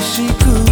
しく